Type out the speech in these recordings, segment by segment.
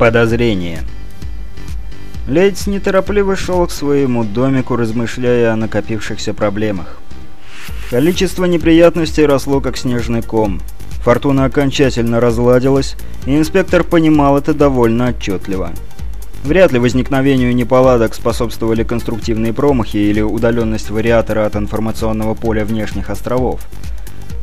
Подозрение. Лейтс неторопливо шел к своему домику, размышляя о накопившихся проблемах. Количество неприятностей росло, как снежный ком. Фортуна окончательно разладилась, и инспектор понимал это довольно отчетливо. Вряд ли возникновению неполадок способствовали конструктивные промахи или удаленность вариатора от информационного поля внешних островов.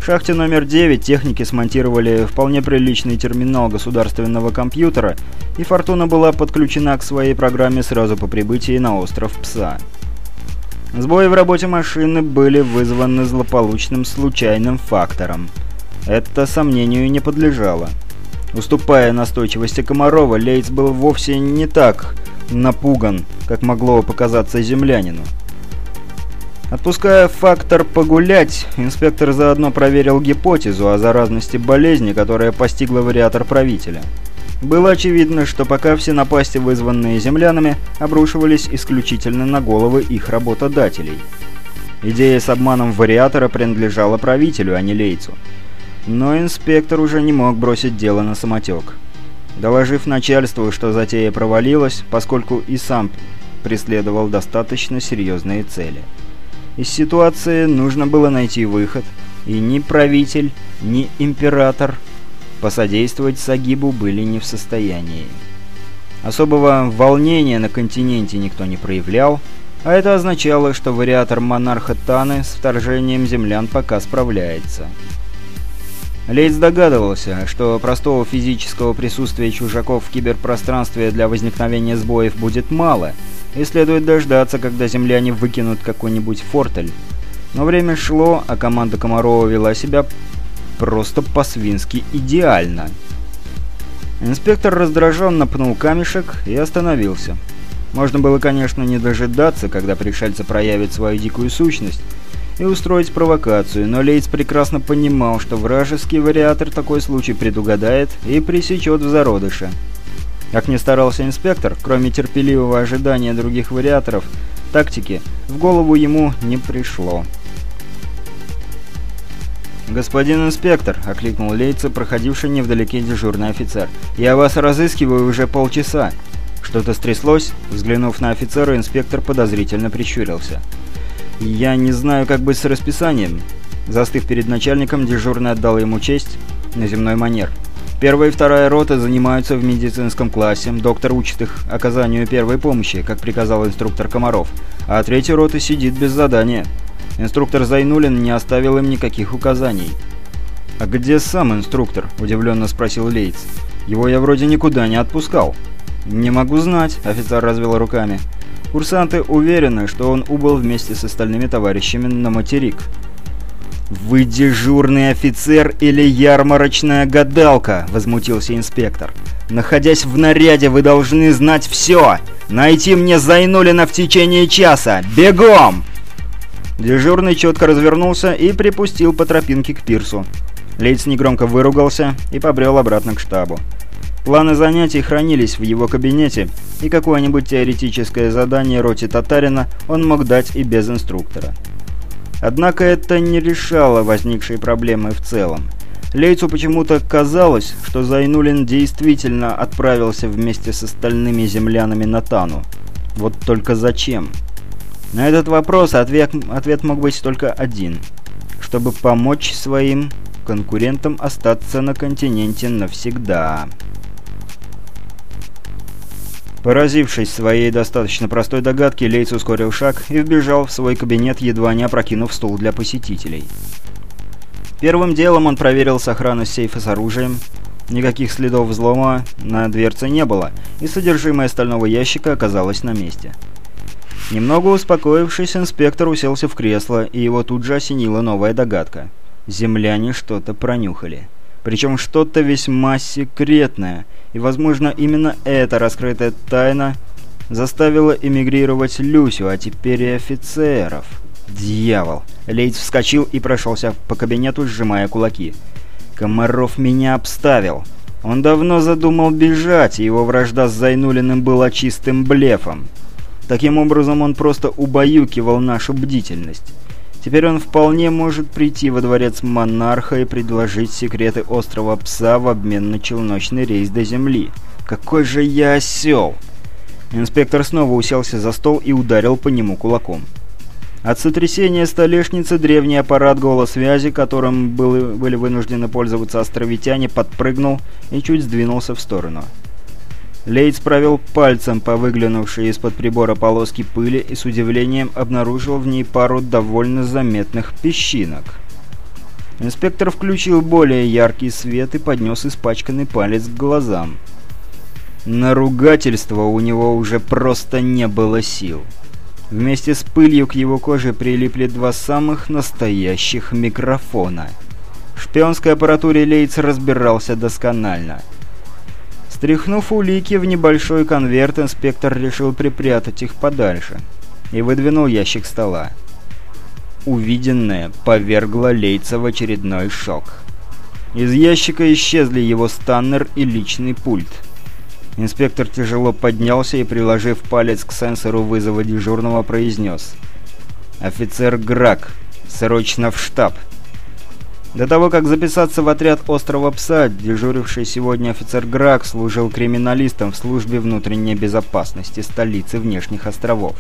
Шахте номер 9 техники смонтировали вполне приличный терминал государственного компьютера, и Фортуна была подключена к своей программе сразу по прибытии на остров Пса. Сбои в работе машины были вызваны злополучным случайным фактором. Это сомнению не подлежало. Уступая настойчивости Комарова, Лейтс был вовсе не так напуган, как могло показаться землянину. Отпуская фактор погулять, инспектор заодно проверил гипотезу о заразности болезни, которая постигла вариатор правителя. Было очевидно, что пока все напасти, вызванные землянами, обрушивались исключительно на головы их работодателей. Идея с обманом вариатора принадлежала правителю, а не Лейцу. Но инспектор уже не мог бросить дело на самотек. Доложив начальству, что затея провалилась, поскольку и сам преследовал достаточно серьезные цели – из ситуации нужно было найти выход, и ни правитель, ни император посодействовать Сагибу были не в состоянии. Особого волнения на континенте никто не проявлял, а это означало, что вариатор монарха Таны с вторжением землян пока справляется. Лейтс догадывался, что простого физического присутствия чужаков в киберпространстве для возникновения сбоев будет мало — и следует дождаться, когда земляне выкинут какой-нибудь фортель. Но время шло, а команда Комарова вела себя просто по-свински идеально. Инспектор раздраженно пнул камешек и остановился. Можно было, конечно, не дожидаться, когда пришельцы проявят свою дикую сущность, и устроить провокацию, но Лейтс прекрасно понимал, что вражеский вариатор такой случай предугадает и пресечет в зародыше. Как ни старался инспектор, кроме терпеливого ожидания других вариаторов, тактики в голову ему не пришло. «Господин инспектор», — окликнул Лейца, проходивший невдалеке дежурный офицер, — «я вас разыскиваю уже полчаса». Что-то стряслось? Взглянув на офицера, инспектор подозрительно прищурился. «Я не знаю, как быть с расписанием». Застыв перед начальником, дежурный отдал ему честь на земной манер. Первая и вторая роты занимаются в медицинском классе, доктор учит их оказанию первой помощи, как приказал инструктор Комаров, а третья рота сидит без задания. Инструктор Зайнулин не оставил им никаких указаний. «А где сам инструктор?» – удивленно спросил Лейтс. «Его я вроде никуда не отпускал». «Не могу знать», – офицер развел руками. «Курсанты уверены, что он убыл вместе с остальными товарищами на материк». «Вы дежурный офицер или ярмарочная гадалка?» – возмутился инспектор. «Находясь в наряде, вы должны знать все! Найти мне Зайнулина в течение часа! Бегом!» Дежурный четко развернулся и припустил по тропинке к пирсу. Лейц негромко выругался и побрел обратно к штабу. Планы занятий хранились в его кабинете, и какое-нибудь теоретическое задание роте Татарина он мог дать и без инструктора. Однако это не решало возникшие проблемы в целом. Лейцу почему-то казалось, что Зайнулин действительно отправился вместе с остальными землянами на Тану. Вот только зачем? На этот вопрос ответ, ответ мог быть только один. Чтобы помочь своим конкурентам остаться на континенте навсегда. Поразившись своей достаточно простой догадке, Лейц ускорил шаг и вбежал в свой кабинет, едва не опрокинув стул для посетителей. Первым делом он проверил сохранность сейфа с оружием. Никаких следов взлома на дверце не было, и содержимое стального ящика оказалось на месте. Немного успокоившись, инспектор уселся в кресло, и его тут же осенила новая догадка. Земляне что-то пронюхали. Причем что-то весьма секретное, и, возможно, именно эта раскрытая тайна заставила эмигрировать Люсю, а теперь и офицеров. Дьявол! Лейтс вскочил и прошелся по кабинету, сжимая кулаки. Комаров меня обставил. Он давно задумал бежать, и его вражда с Зайнулиным была чистым блефом. Таким образом, он просто убаюкивал нашу бдительность. Теперь он вполне может прийти во дворец монарха и предложить секреты острова Пса в обмен на челночный рейс до Земли. какой же я осел!» Инспектор снова уселся за стол и ударил по нему кулаком. От сотрясения столешницы древний аппарат голосвязи, которым были, вынуждены пользоваться островитяне, подпрыгнул и чуть сдвинулся в сторону. Лейц провел пальцем по выглянувшей из-под прибора полоски пыли и с удивлением обнаружил в ней пару довольно заметных песчинок. Инспектор включил более яркий свет и поднес испачканный палец к глазам. На ругательство у него уже просто не было сил. Вместе с пылью к его коже прилипли два самых настоящих микрофона. В шпионской аппаратуре Лейтс разбирался досконально. Стряхнув улики в небольшой конверт, инспектор решил припрятать их подальше и выдвинул ящик стола. Увиденное повергло Лейца в очередной шок. Из ящика исчезли его станнер и личный пульт. Инспектор тяжело поднялся и, приложив палец к сенсору вызова дежурного, произнес. «Офицер Грак, срочно в штаб!» До того, как записаться в отряд «Острого пса», дежуривший сегодня офицер Грак служил криминалистом в службе внутренней безопасности столицы внешних островов.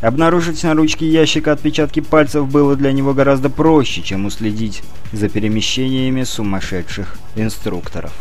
Обнаружить на ручке ящика отпечатки пальцев было для него гораздо проще, чем уследить за перемещениями сумасшедших инструкторов.